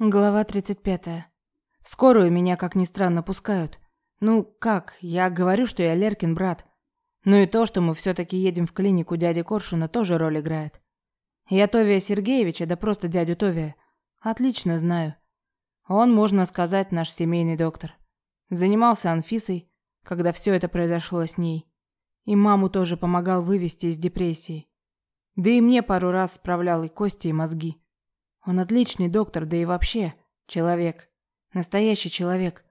Глава 35. Скорую меня, как ни странно, пускают. Ну, как? Я говорю, что я Леркин брат. Ну и то, что мы все-таки едем в клинику дяди Коршуна, тоже роль играет. Я Товия Сергеевича, да просто дядю Товия, отлично знаю. Он, можно сказать, наш семейный доктор. Занимался Анфисой, когда все это произошло с ней. И маму тоже помогал вывести из депрессии. Да и мне пару раз справлял и кости, и мозги. Он отличный доктор, да и вообще человек. Настоящий человек.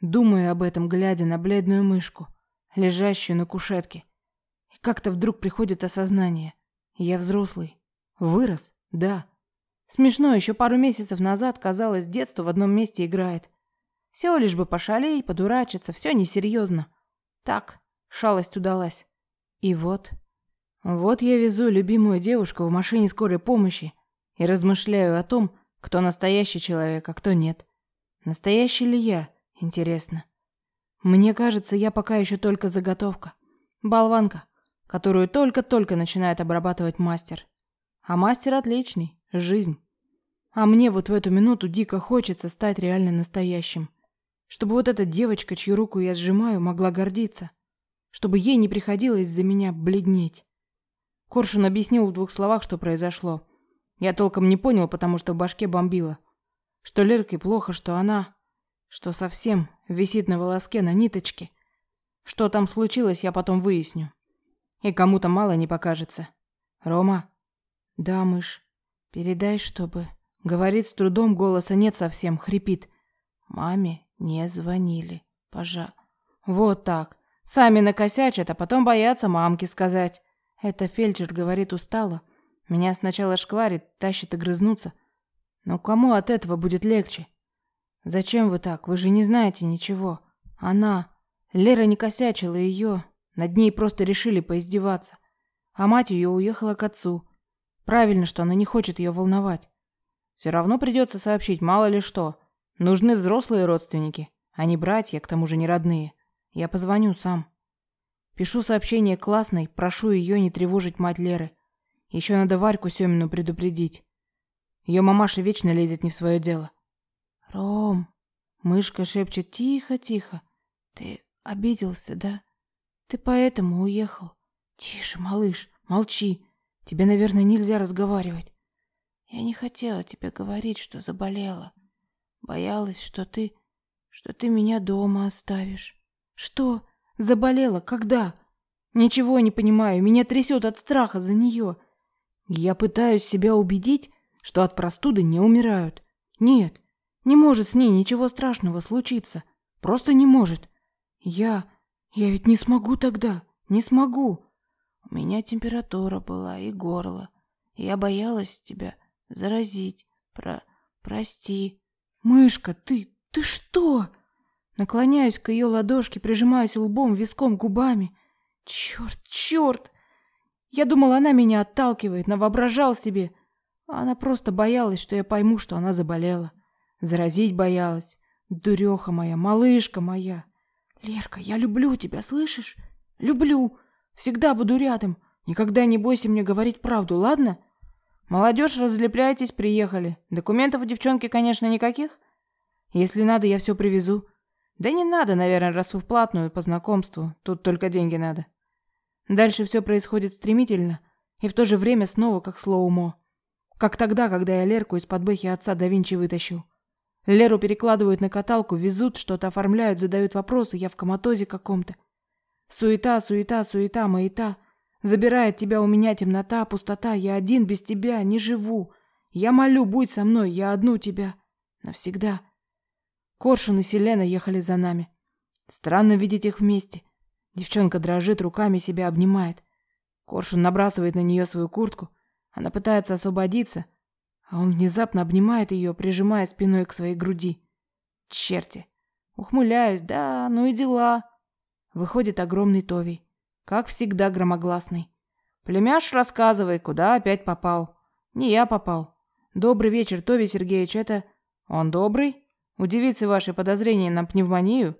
Думаю об этом, глядя на бледную мышку, лежащую на кушетке. И как-то вдруг приходит осознание. Я взрослый. Вырос, да. Смешно, еще пару месяцев назад, казалось, детство в одном месте играет. Все лишь бы пошалей, подурачиться, все несерьезно. Так, шалость удалась. И вот... Вот я везу любимую девушку в машине скорой помощи, и размышляю о том, кто настоящий человек, а кто нет. Настоящий ли я, интересно. Мне кажется, я пока еще только заготовка. Болванка, которую только-только начинает обрабатывать мастер. А мастер отличный, жизнь. А мне вот в эту минуту дико хочется стать реально настоящим. Чтобы вот эта девочка, чью руку я сжимаю, могла гордиться. Чтобы ей не приходилось за меня бледнеть. Коршун объяснил в двух словах, что произошло. Я толком не понял, потому что в башке бомбило. Что Лерке плохо, что она... Что совсем висит на волоске, на ниточке. Что там случилось, я потом выясню. И кому-то мало не покажется. Рома? Да, мышь. Передай, чтобы... Говорит с трудом, голоса нет совсем, хрипит. Маме не звонили. Пожа... Вот так. Сами накосячат, а потом боятся мамке сказать. Это фельдшер говорит устало. Меня сначала шкварит, тащит и грызнуться. Но кому от этого будет легче? Зачем вы так? Вы же не знаете ничего. Она... Лера не косячила ее. Над ней просто решили поиздеваться. А мать ее уехала к отцу. Правильно, что она не хочет ее волновать. Все равно придется сообщить, мало ли что. Нужны взрослые родственники, а не братья, к тому же не родные. Я позвоню сам. Пишу сообщение классной, прошу ее не тревожить мать Леры. Еще надо Варьку Семину предупредить. Ее мамаша вечно лезет не в свое дело. Ром, мышка шепчет тихо-тихо. Ты обиделся, да? Ты поэтому уехал. Тише, малыш, молчи. Тебе, наверное, нельзя разговаривать. Я не хотела тебе говорить, что заболела. Боялась, что ты... что ты меня дома оставишь. Что? Заболела? Когда? Ничего не понимаю. Меня трясет от страха за нее. Я пытаюсь себя убедить, что от простуды не умирают. Нет, не может с ней ничего страшного случиться. Просто не может. Я... я ведь не смогу тогда. Не смогу. У меня температура была и горло. Я боялась тебя заразить. Про... прости. Мышка, ты... ты что? Наклоняюсь к ее ладошке, прижимаюсь лбом, виском, губами. Черт, черт! Я думал, она меня отталкивает, но воображал себе. Она просто боялась, что я пойму, что она заболела. Заразить боялась. Дуреха моя, малышка моя. Лерка, я люблю тебя, слышишь? Люблю. Всегда буду рядом. Никогда не бойся мне говорить правду, ладно? Молодежь, разлепляйтесь, приехали. Документов у девчонки, конечно, никаких. Если надо, я все привезу. Да не надо, наверное, раз вы в платную по знакомству. Тут только деньги надо. Дальше все происходит стремительно и в то же время снова как слоумо. Как тогда, когда я Лерку из-под бэхи отца да Винчи вытащил. Леру перекладывают на каталку, везут, что-то оформляют, задают вопросы, я в коматозе каком-то. Суета, суета, суета, маята. Забирает тебя у меня темнота, пустота, я один без тебя не живу. Я молю, будь со мной, я одну тебя. Навсегда. Коршун и Селена ехали за нами. Странно видеть их вместе. Девчонка дрожит, руками себя обнимает. Коршун набрасывает на нее свою куртку. Она пытается освободиться, а он внезапно обнимает ее, прижимая спиной к своей груди. Черти. Ухмыляюсь, да, ну и дела. Выходит огромный Товий. Как всегда громогласный. Племяш, рассказывай, куда опять попал. Не я попал. Добрый вечер, Тови Сергеевич, это... Он добрый? У девицы ваши подозрения на пневмонию?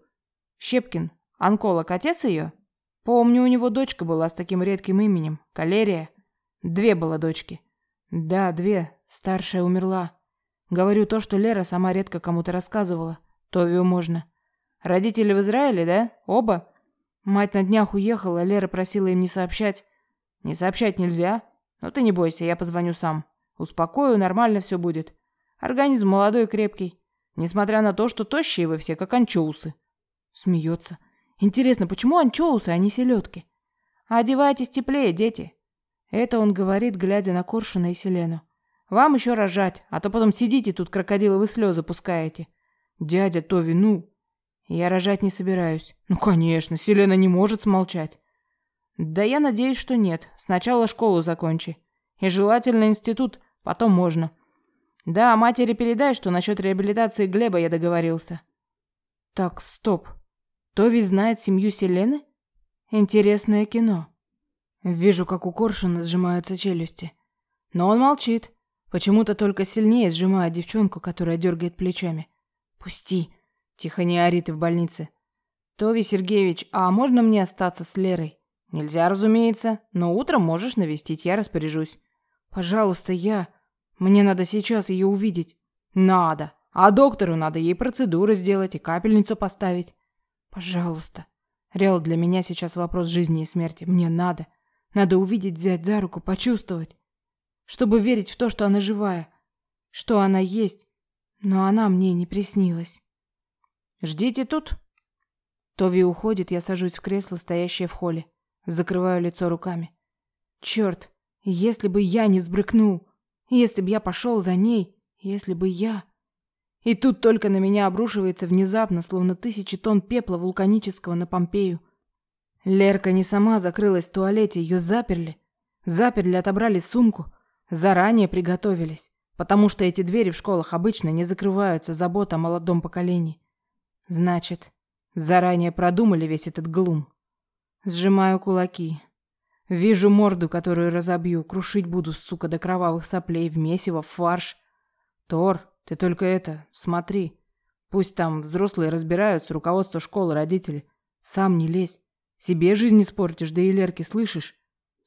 Щепкин, Онколог отец ее? Помню, у него дочка была с таким редким именем. Калерия. Две было дочки. Да, две. Старшая умерла. Говорю то, что Лера сама редко кому-то рассказывала. Товию можно. Родители в Израиле, да? Оба? Мать на днях уехала, Лера просила им не сообщать. Не сообщать нельзя. Но ты не бойся, я позвоню сам. Успокою, нормально все будет. Организм молодой и крепкий. Несмотря на то, что тощие вы все, как анчоусы. Смеется. Интересно, почему анчоусы, а не селедки? Одевайтесь теплее, дети. Это он говорит, глядя на Коршуна и Селену. Вам еще рожать, а то потом сидите тут крокодиловые слезы пускаете. Дядя Тови, ну... Я рожать не собираюсь. Ну, конечно, Селена не может смолчать. Да я надеюсь, что нет. Сначала школу закончи. И желательно институт, потом можно. Да, матери передай, что насчет реабилитации Глеба я договорился. Так, стоп. Тови знает семью Селены? Интересное кино. Вижу, как у Коршуна сжимаются челюсти. Но он молчит. Почему-то только сильнее сжимает девчонку, которая дергает плечами. «Пусти!» Тихо не ори ты в больнице. Тови Сергеевич, а можно мне остаться с Лерой? Нельзя, разумеется, но утром можешь навестить, я распоряжусь. Пожалуйста, я... Мне надо сейчас ее увидеть. Надо. А доктору надо ей процедуры сделать и капельницу поставить. Пожалуйста. Реал, для меня сейчас вопрос жизни и смерти. Мне надо. Надо увидеть, взять за руку, почувствовать. Чтобы верить в то, что она живая. Что она есть. Но она мне не приснилась. Ждите тут. Тови уходит, я сажусь в кресло, стоящее в холле. Закрываю лицо руками. Черт, если бы я не взбрыкнул. Если бы я пошел за ней. Если бы я... И тут только на меня обрушивается внезапно, словно тысячи тонн пепла вулканического на Помпею. Лерка не сама закрылась в туалете, ее заперли. Заперли, отобрали сумку. Заранее приготовились. Потому что эти двери в школах обычно не закрываются, забота о молодом поколении. Значит, заранее продумали весь этот глум. Сжимаю кулаки. Вижу морду, которую разобью, крушить буду, сука, до кровавых соплей, в месиво, в фарш. Тор, ты только это, смотри. Пусть там взрослые разбираются, руководство школы, родители. Сам не лезь. Себе жизнь испортишь, да и Лерке слышишь?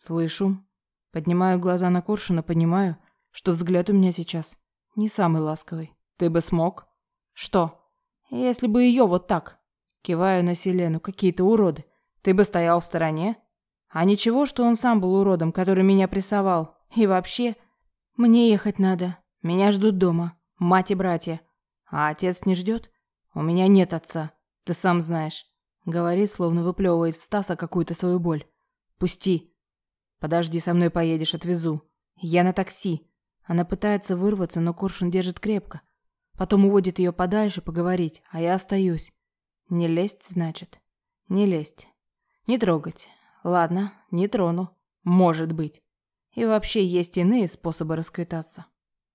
Слышу. Поднимаю глаза на Коршуна, понимаю, что взгляд у меня сейчас не самый ласковый. Ты бы смог? Что? Если бы ее вот так. Киваю на Селену, какие-то уроды. Ты бы стоял в стороне? А ничего, что он сам был уродом, который меня прессовал. И вообще, мне ехать надо. Меня ждут дома. Мать и братья. А отец не ждет? У меня нет отца. Ты сам знаешь. Говорит, словно выплевывает в Стаса какую-то свою боль. Пусти. Подожди, со мной поедешь, отвезу. Я на такси. Она пытается вырваться, но Коршун держит крепко. Потом уводит ее подальше поговорить, а я остаюсь. Не лезть, значит. Не лезть. Не трогать. Ладно, не трону. Может быть. И вообще есть иные способы расквитаться.